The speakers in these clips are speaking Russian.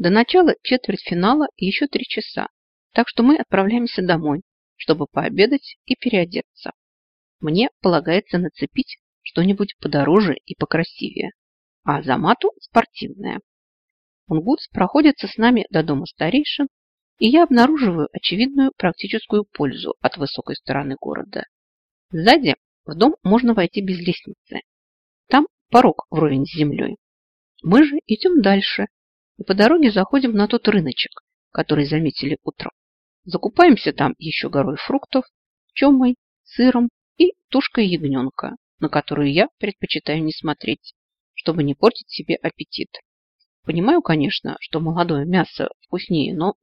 До начала четвертьфинала еще три часа, так что мы отправляемся домой, чтобы пообедать и переодеться. Мне полагается нацепить что-нибудь подороже и покрасивее, а Замату спортивное. Унгутс проходится с нами до дома старейшин, и я обнаруживаю очевидную практическую пользу от высокой стороны города. Сзади в дом можно войти без лестницы. Там порог вровень с землей. Мы же идем дальше и по дороге заходим на тот рыночек, который заметили утром. Закупаемся там еще горой фруктов, чомой, сыром и тушкой ягненка, на которую я предпочитаю не смотреть, чтобы не портить себе аппетит. Понимаю, конечно, что молодое мясо вкуснее, но...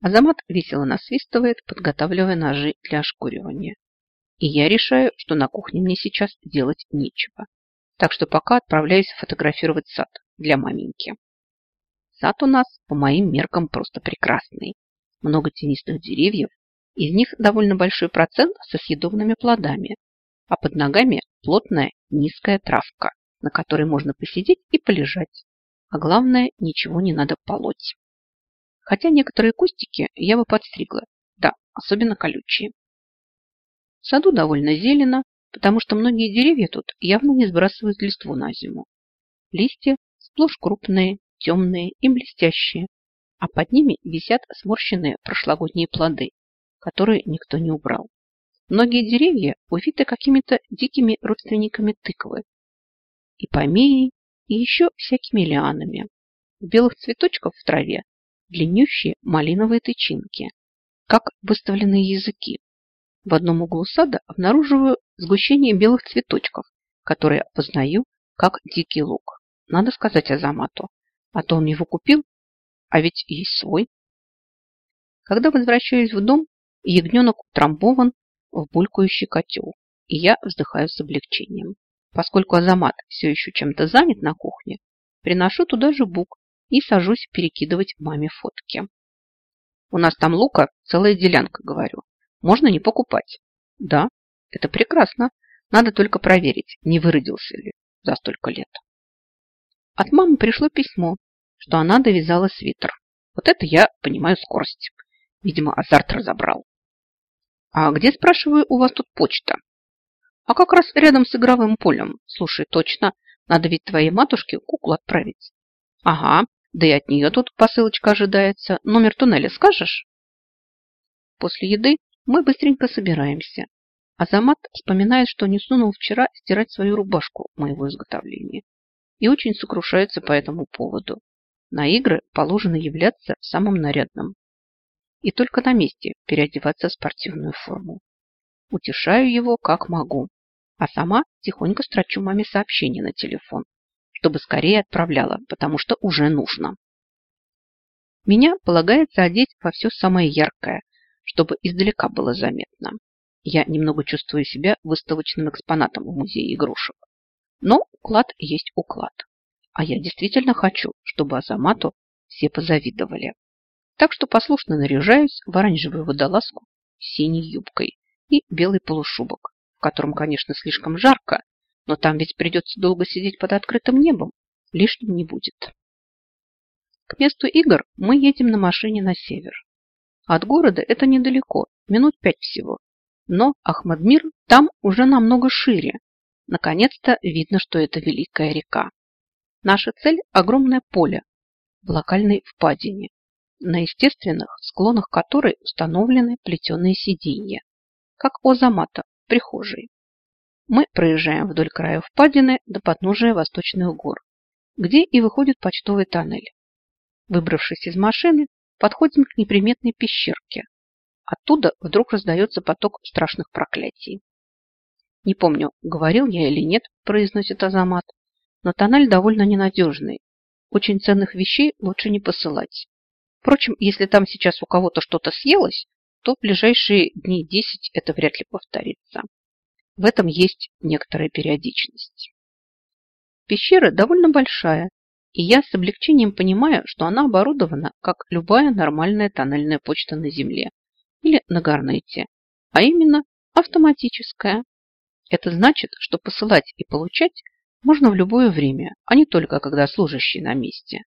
Азамат весело насвистывает, подготавливая ножи для ошкуривания. И я решаю, что на кухне мне сейчас делать нечего. Так что пока отправляюсь фотографировать сад для маменьки. Сад у нас, по моим меркам, просто прекрасный. Много тенистых деревьев, из них довольно большой процент со съедобными плодами, а под ногами плотная низкая травка, на которой можно посидеть и полежать. А главное, ничего не надо полоть. Хотя некоторые кустики я бы подстригла, да, особенно колючие. В саду довольно зелено, потому что многие деревья тут явно не сбрасывают листву на зиму. Листья сплошь крупные, темные и блестящие, а под ними висят сморщенные прошлогодние плоды, которые никто не убрал. Многие деревья увиты какими-то дикими родственниками тыквы, и помеей, и еще всякими лианами. В белых цветочках в траве длиннющие малиновые тычинки, как выставленные языки. В одном углу сада обнаруживаю сгущение белых цветочков, которые опознаю как дикий лук. Надо сказать Азамату, а то он его купил, а ведь есть свой. Когда возвращаюсь в дом, ягненок утрамбован в булькающий котел, и я вздыхаю с облегчением. Поскольку Азамат все еще чем-то занят на кухне, приношу туда же бук и сажусь перекидывать маме фотки. У нас там лука целая делянка, говорю. Можно не покупать. Да, это прекрасно. Надо только проверить, не выродился ли за столько лет. От мамы пришло письмо, что она довязала свитер. Вот это я понимаю скорость. Видимо, азарт разобрал. А где, спрашиваю, у вас тут почта? А как раз рядом с игровым полем. Слушай, точно, надо ведь твоей матушке куклу отправить. Ага, да и от нее тут посылочка ожидается. Номер туннеля скажешь? После еды мы быстренько собираемся. Азамат вспоминает, что не сунул вчера стирать свою рубашку моего изготовления и очень сокрушается по этому поводу. На игры положено являться самым нарядным и только на месте переодеваться в спортивную форму. Утешаю его как могу, а сама тихонько строчу маме сообщение на телефон, чтобы скорее отправляла, потому что уже нужно. Меня полагается одеть во все самое яркое, чтобы издалека было заметно. Я немного чувствую себя выставочным экспонатом в музее игрушек. Но уклад есть уклад. А я действительно хочу, чтобы Азамату все позавидовали. Так что послушно наряжаюсь в оранжевую водолазку с синей юбкой и белый полушубок, в котором, конечно, слишком жарко, но там ведь придется долго сидеть под открытым небом. Лишним не будет. К месту игр мы едем на машине на север. От города это недалеко, минут пять всего. Но Ахмадмир там уже намного шире. Наконец-то видно, что это великая река. Наша цель – огромное поле в локальной впадине, на естественных склонах которой установлены плетеные сиденья, как у Азамата в прихожей. Мы проезжаем вдоль края впадины до подножия восточных гор, где и выходит почтовый тоннель. Выбравшись из машины, подходим к неприметной пещерке. Оттуда вдруг раздается поток страшных проклятий. Не помню, говорил я или нет, произносит Азамат, но тоннель довольно ненадежный. Очень ценных вещей лучше не посылать. Впрочем, если там сейчас у кого-то что-то съелось, то в ближайшие дни 10 это вряд ли повторится. В этом есть некоторая периодичность. Пещера довольно большая, и я с облегчением понимаю, что она оборудована, как любая нормальная тоннельная почта на Земле или на Гарнете, а именно автоматическая. Это значит, что посылать и получать можно в любое время, а не только когда служащий на месте.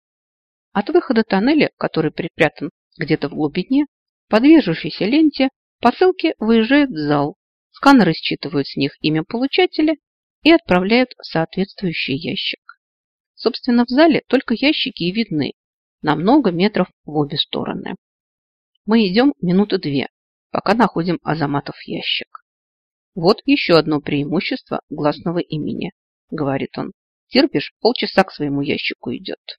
От выхода тоннеля, который припрятан где-то в глубине, по движущейся ленте посылки выезжают в зал, сканеры считывают с них имя получателя и отправляют в соответствующий ящик. Собственно, в зале только ящики и видны, на много метров в обе стороны. Мы идем минуты две, пока находим Азаматов ящик. Вот еще одно преимущество гласного имени, говорит он. Терпишь, полчаса к своему ящику идет.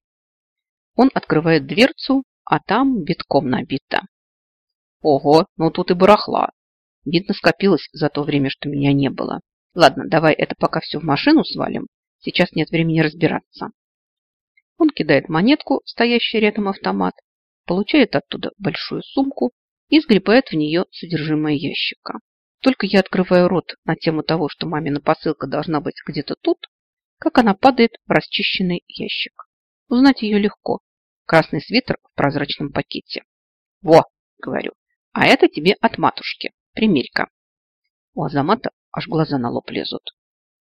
Он открывает дверцу, а там битком набито. Ого, ну тут и барахла. Видно, скопилось за то время, что меня не было. Ладно, давай это пока все в машину свалим. Сейчас нет времени разбираться. Он кидает монетку, стоящий рядом автомат, получает оттуда большую сумку и сгребает в нее содержимое ящика. Только я открываю рот на тему того, что мамина посылка должна быть где-то тут, как она падает в расчищенный ящик. Узнать ее легко. Красный свитер в прозрачном пакете. «Во!» – говорю. «А это тебе от матушки. Примерь-ка». У Азамата аж глаза на лоб лезут.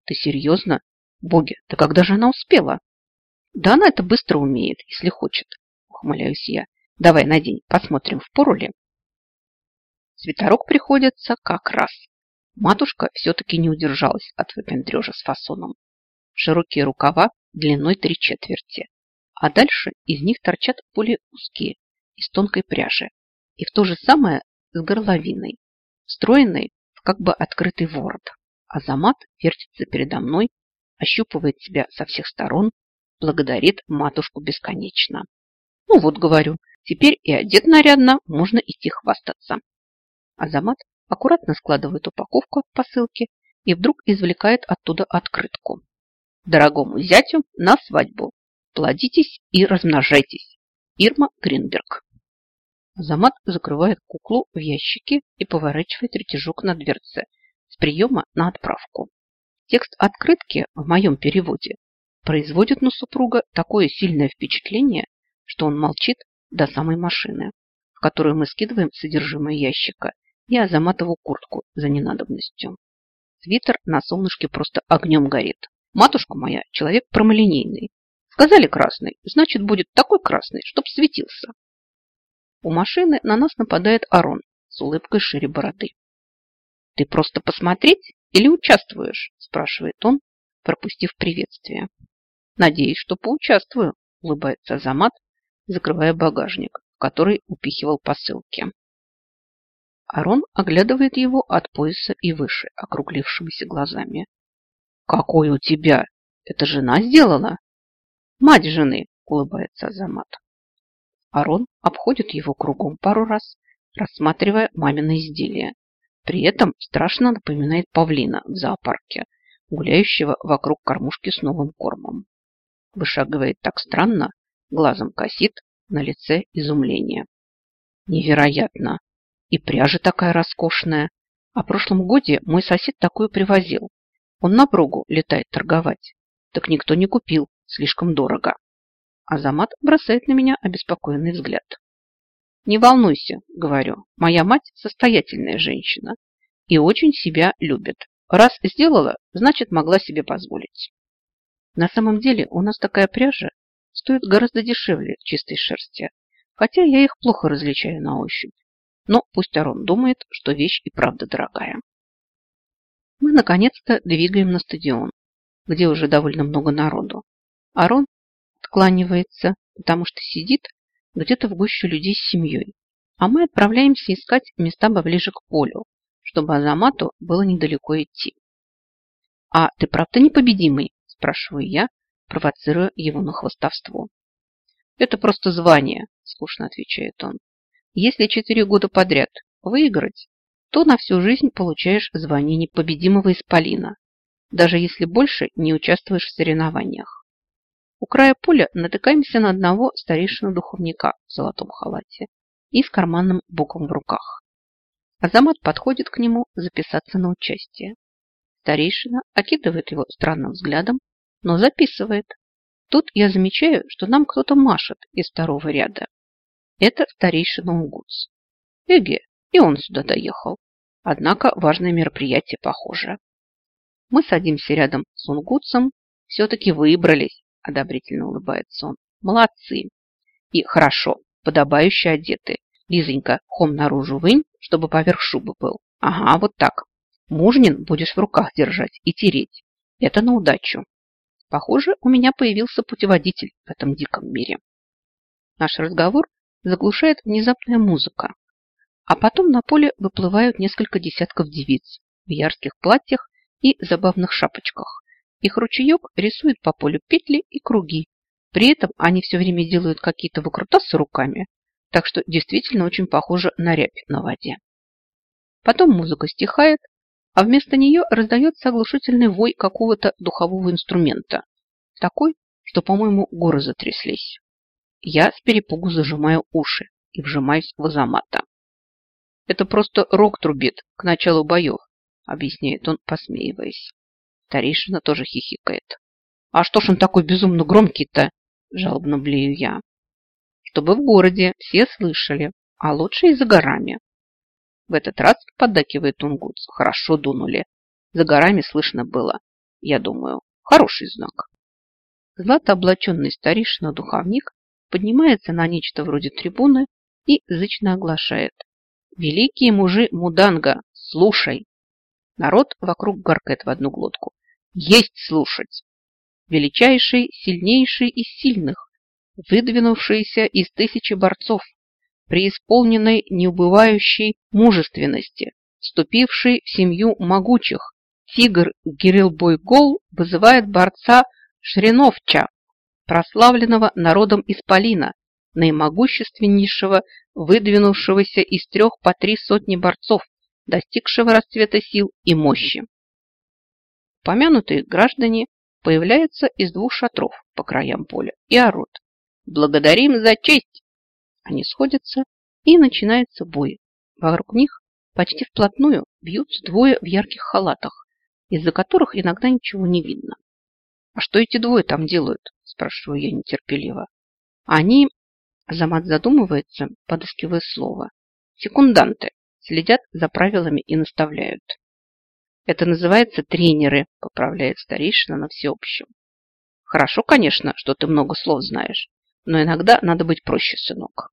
«Ты серьезно? Боги, да когда же она успела?» «Да она это быстро умеет, если хочет», – ухмыляюсь я. «Давай надень, посмотрим, в пору ли». Свитерок приходится как раз. Матушка все-таки не удержалась от выпендрежа с фасоном. Широкие рукава длиной три четверти, а дальше из них торчат более узкие, из тонкой пряжи, и в то же самое с горловиной, встроенной в как бы открытый ворот. Азамат вертится передо мной, ощупывает себя со всех сторон, благодарит матушку бесконечно. Ну вот, говорю, теперь и одет нарядно, можно идти хвастаться. Азамат аккуратно складывает упаковку от посылки и вдруг извлекает оттуда открытку. Дорогому зятю на свадьбу. Плодитесь и размножайтесь. Ирма Гринберг. Азамат закрывает куклу в ящике и поворачивает ретяжок на дверце с приема на отправку. Текст открытки в моем переводе производит на супруга такое сильное впечатление, что он молчит до самой машины, в которую мы скидываем содержимое ящика и Азаматову куртку за ненадобностью. Свитер на солнышке просто огнем горит. Матушка моя человек прямолинейный. Сказали красный, значит будет такой красный, чтоб светился. У машины на нас нападает Арон с улыбкой шире бороды. «Ты просто посмотреть или участвуешь?» – спрашивает он, пропустив приветствие. «Надеюсь, что поучаствую», – улыбается Азамат, закрывая багажник, в который упихивал посылки. Арон оглядывает его от пояса и выше, округлившимися глазами. «Какой у тебя? Это жена сделала?» «Мать жены», – улыбается Азамат. Арон обходит его кругом пару раз, рассматривая мамино изделие. При этом страшно напоминает павлина в зоопарке, гуляющего вокруг кормушки с новым кормом. Вышагивает так странно, глазом косит, на лице изумление. Невероятно! И пряжа такая роскошная. А в прошлом годе мой сосед такую привозил. Он на прогу летает торговать. Так никто не купил, слишком дорого. Азамат бросает на меня обеспокоенный взгляд. «Не волнуйся», — говорю, — «моя мать состоятельная женщина и очень себя любит. Раз сделала, значит, могла себе позволить». На самом деле у нас такая пряжа стоит гораздо дешевле чистой шерсти, хотя я их плохо различаю на ощупь. Но пусть Арон думает, что вещь и правда дорогая. Мы, наконец-то, двигаем на стадион, где уже довольно много народу. Арон откланивается, потому что сидит где-то в гуще людей с семьей. А мы отправляемся искать места поближе к полю, чтобы Азамату было недалеко идти. «А ты правда непобедимый?» – спрашиваю я, провоцируя его на хвостовство. «Это просто звание», – скучно отвечает он. Если четыре года подряд выиграть, то на всю жизнь получаешь звание непобедимого исполина, даже если больше не участвуешь в соревнованиях. У края поля натыкаемся на одного старейшину-духовника в золотом халате и с карманным буком в руках. Азамат подходит к нему записаться на участие. Старейшина окидывает его странным взглядом, но записывает. Тут я замечаю, что нам кто-то машет из второго ряда. Это старейшина Унгутс. Эге, и он сюда доехал. Однако важное мероприятие похоже. Мы садимся рядом с Унгутсом. Все-таки выбрались, одобрительно улыбается он. Молодцы. И хорошо, подобающе одеты. Лизонька, хом наружу вынь, чтобы поверх шубы был. Ага, вот так. Мужнин будешь в руках держать и тереть. Это на удачу. Похоже, у меня появился путеводитель в этом диком мире. Наш разговор заглушает внезапная музыка. А потом на поле выплывают несколько десятков девиц в ярких платьях и забавных шапочках. Их ручеек рисует по полю петли и круги. При этом они все время делают какие-то выкрутасы руками, так что действительно очень похоже на рябь на воде. Потом музыка стихает, а вместо нее раздается оглушительный вой какого-то духового инструмента. Такой, что, по-моему, горы затряслись. Я с перепугу зажимаю уши и вжимаюсь в азамата. Это просто рок трубит к началу боев, объясняет он, посмеиваясь. Старейшина тоже хихикает. А что ж он такой безумно громкий-то? Жалобно блею я. Чтобы в городе все слышали, а лучше и за горами. В этот раз поддакивает Тунгутс. Хорошо дунули. За горами слышно было. Я думаю, хороший знак. Златооблаченный старейшина-духовник поднимается на нечто вроде трибуны и зычно оглашает. «Великие мужи Муданга, слушай!» Народ вокруг гаркает в одну глотку. «Есть слушать!» Величайший, сильнейший из сильных, выдвинувшийся из тысячи борцов, преисполненной неубывающей мужественности, вступивший в семью могучих. Тигр Гирилбойгол вызывает борца Шриновча, прославленного народом Исполина, наимогущественнейшего, выдвинувшегося из трех по три сотни борцов, достигшего расцвета сил и мощи. Помянутые граждане появляются из двух шатров по краям поля и орут. «Благодарим за честь!» Они сходятся, и начинается бой. Вокруг них почти вплотную бьются двое в ярких халатах, из-за которых иногда ничего не видно. «А что эти двое там делают?» – спрашиваю я нетерпеливо. «Они...» – Замат задумывается, подыскивая слово. «Секунданты. Следят за правилами и наставляют». «Это называется тренеры», – поправляет старейшина на всеобщем. «Хорошо, конечно, что ты много слов знаешь, но иногда надо быть проще, сынок».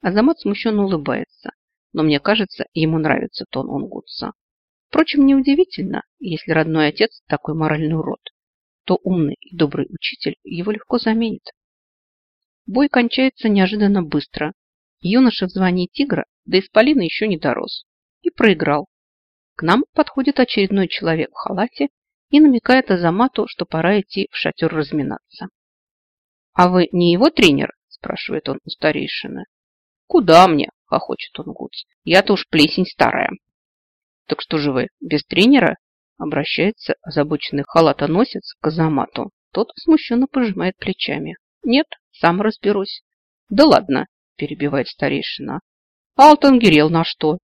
Азамат смущенно улыбается, но мне кажется, ему нравится тон Унгутса. Впрочем, неудивительно, если родной отец такой моральный урод, то умный и добрый учитель его легко заменит. Бой кончается неожиданно быстро. Юноша в звании тигра до исполина еще не дорос и проиграл. К нам подходит очередной человек в халате и намекает Азамату, что пора идти в шатер разминаться. «А вы не его тренер?» – спрашивает он у старейшины. «Куда мне?» – хохочет он Гуц. «Я-то уж плесень старая». «Так что же вы, без тренера?» – обращается озабоченный халатоносец к Азамату. Тот смущенно пожимает плечами. «Нет, сам разберусь». «Да ладно», – перебивает старейшина. «А Алтангирел на что?»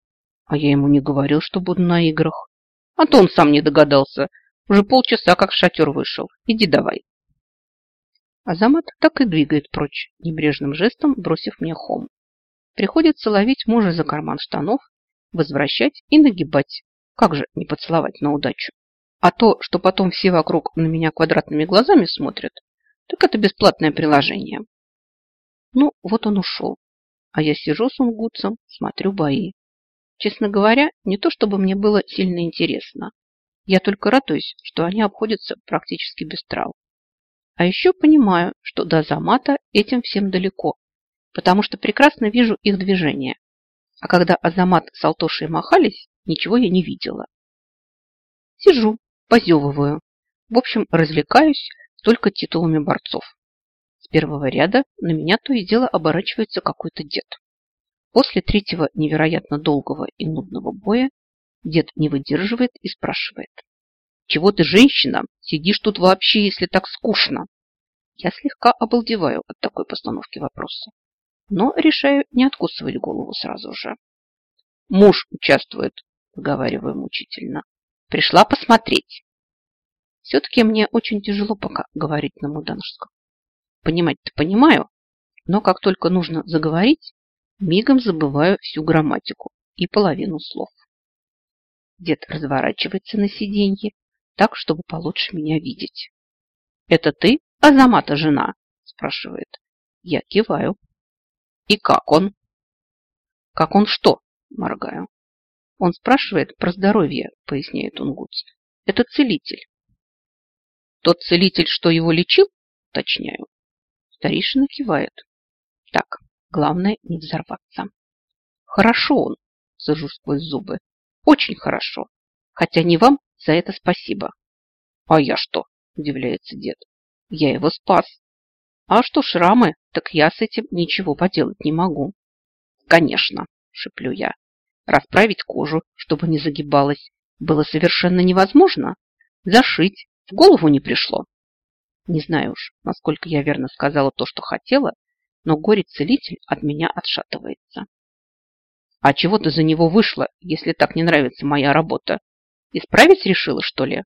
«А я ему не говорил, что буду на играх». «А то он сам не догадался. Уже полчаса как в шатер вышел. Иди давай». Азамат так и двигает прочь, небрежным жестом бросив мне хом. Приходится ловить мужа за карман штанов, возвращать и нагибать. Как же не поцеловать на удачу? А то, что потом все вокруг на меня квадратными глазами смотрят, так это бесплатное приложение. Ну, вот он ушел. А я сижу с унгутцем, смотрю бои. Честно говоря, не то чтобы мне было сильно интересно. Я только радуюсь, что они обходятся практически без травм. А еще понимаю, что до Замата этим всем далеко потому что прекрасно вижу их движения. А когда Азамат с Алтошей махались, ничего я не видела. Сижу, позевываю. В общем, развлекаюсь только титулами борцов. С первого ряда на меня то и дело оборачивается какой-то дед. После третьего невероятно долгого и нудного боя дед не выдерживает и спрашивает. «Чего ты, женщина, сидишь тут вообще, если так скучно?» Я слегка обалдеваю от такой постановки вопроса но решаю не откусывать голову сразу же. Муж участвует, выговариваю мучительно. Пришла посмотреть. Все-таки мне очень тяжело пока говорить на муданском. Понимать-то понимаю, но как только нужно заговорить, мигом забываю всю грамматику и половину слов. Дед разворачивается на сиденье, так, чтобы получше меня видеть. «Это ты, Азамата, жена?» – спрашивает. Я киваю. И как он? Как он что? Моргаю. Он спрашивает про здоровье, поясняет Унгутс. Это целитель. Тот целитель, что его лечил? Уточняю. Старейшина кивает. Так, главное не взорваться. Хорошо он, сажу сквозь зубы. Очень хорошо. Хотя не вам за это спасибо. А я что? Удивляется дед. Я его спас. А что шрамы, так я с этим ничего поделать не могу. Конечно, шеплю я. Расправить кожу, чтобы не загибалась, было совершенно невозможно. Зашить в голову не пришло. Не знаю уж, насколько я верно сказала то, что хотела, но горе-целитель от меня отшатывается. А чего ты за него вышла, если так не нравится моя работа? Исправить решила, что ли?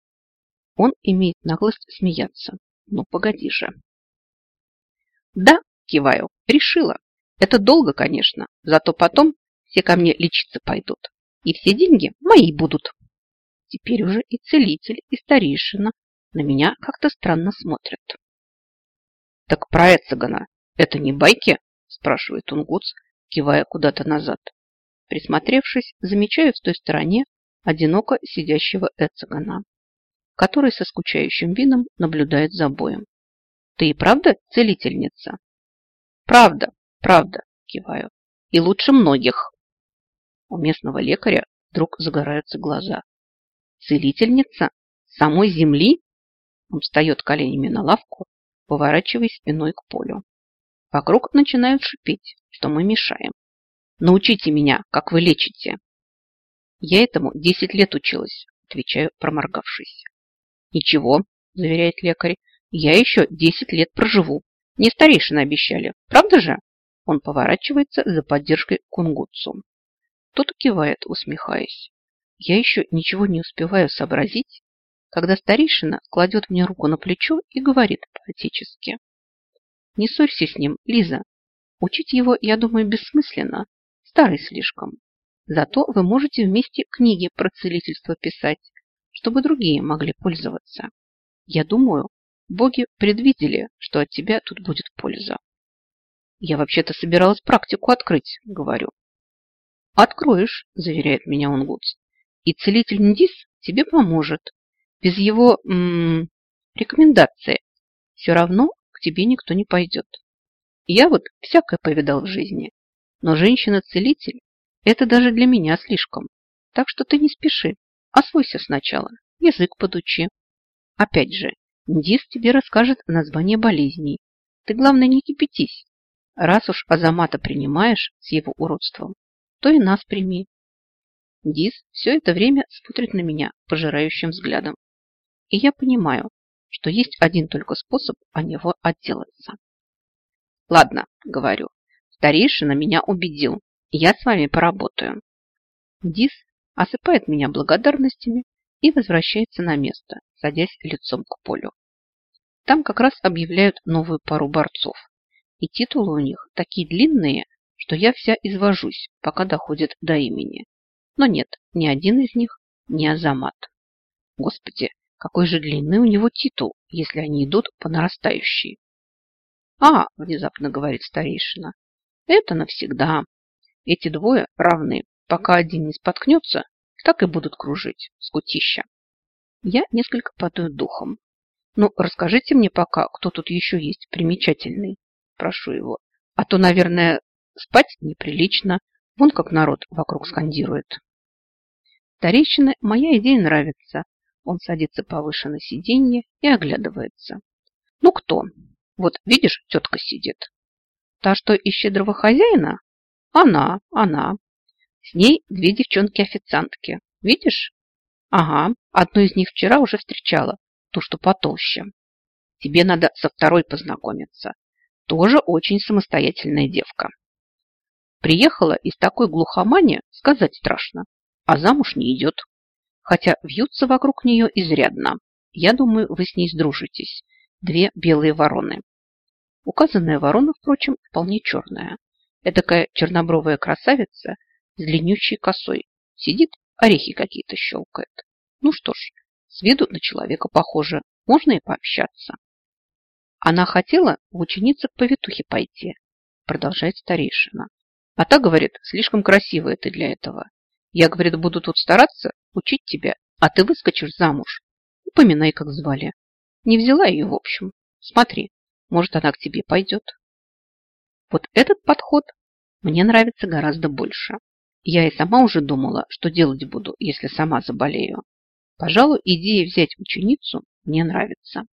Он имеет наглость смеяться. Ну, погоди же. Да, киваю, решила. Это долго, конечно, зато потом все ко мне лечиться пойдут. И все деньги мои будут. Теперь уже и целитель, и старейшина на меня как-то странно смотрят. Так про Эцегана это не байки? Спрашивает Тунгуц, кивая куда-то назад. Присмотревшись, замечаю в той стороне одиноко сидящего Эцегана, который со скучающим видом наблюдает за боем. Ты и правда целительница? Правда, правда, киваю. И лучше многих. У местного лекаря вдруг загораются глаза. Целительница? Самой земли? Он встает коленями на лавку, поворачиваясь спиной к полю. Вокруг начинают шипеть, что мы мешаем. Научите меня, как вы лечите. Я этому десять лет училась, отвечаю, проморгавшись. Ничего, заверяет лекарь, я еще десять лет проживу. Мне старейшины обещали, правда же? Он поворачивается за поддержкой кунгутсу. Тот кивает, усмехаясь. Я еще ничего не успеваю сообразить, когда старейшина кладет мне руку на плечо и говорит поотечески. Не ссорься с ним, Лиза. Учить его, я думаю, бессмысленно. Старый слишком. Зато вы можете вместе книги про целительство писать, чтобы другие могли пользоваться. Я думаю, боги предвидели, что от тебя тут будет польза. Я вообще-то собиралась практику открыть, говорю. Откроешь, заверяет меня Унгутс. И целитель Ндис тебе поможет. Без его м -м, рекомендации все равно к тебе никто не пойдет. Я вот всякое повидал в жизни, но женщина-целитель это даже для меня слишком. Так что ты не спеши, освойся сначала, язык подучи. Опять же, Ндис тебе расскажет название болезней. Ты, главное, не кипятись. Раз уж Азамата принимаешь с его уродством, то и нас прими. Дис все это время смотрит на меня пожирающим взглядом. И я понимаю, что есть один только способ от него отделаться. Ладно, говорю, старейшина меня убедил, я с вами поработаю. Дис осыпает меня благодарностями и возвращается на место, садясь лицом к полю. Там как раз объявляют новую пару борцов. И титулы у них такие длинные, что я вся извожусь, пока доходит до имени. Но нет, ни один из них не Азамат. Господи, какой же длинный у него титул, если они идут по нарастающей. А, внезапно говорит старейшина, это навсегда. Эти двое равны. Пока один не споткнется, так и будут кружить. Скутища. Я несколько падаю духом. Ну, расскажите мне пока, кто тут еще есть примечательный. Прошу его. А то, наверное, спать неприлично. Вон как народ вокруг скандирует. Старейшины моя идея нравится. Он садится повыше на сиденье и оглядывается. Ну, кто? Вот, видишь, тетка сидит. Та, что из щедрого хозяина? Она, она. С ней две девчонки-официантки. Видишь? Ага, одну из них вчера уже встречала, ту, что потолще. Тебе надо со второй познакомиться. Тоже очень самостоятельная девка. Приехала из такой глухомани, сказать страшно, а замуж не идет. Хотя вьются вокруг нее изрядно. Я думаю, вы с ней сдружитесь. Две белые вороны. Указанная ворона, впрочем, вполне черная. Этакая чернобровая красавица с длиннющей косой. Сидит, орехи какие-то щелкает. Ну что ж, с виду на человека похоже. Можно и пообщаться. Она хотела в ученицы к повитухе пойти. продолжает старейшина. А та говорит, слишком красивая ты для этого. Я, говорит, буду тут стараться учить тебя, а ты выскочишь замуж. Упоминай, как звали. Не взяла ее, в общем. Смотри, может, она к тебе пойдет. Вот этот подход мне нравится гораздо больше. Я и сама уже думала, что делать буду, если сама заболею. Пожалуй, идея взять ученицу мне нравится.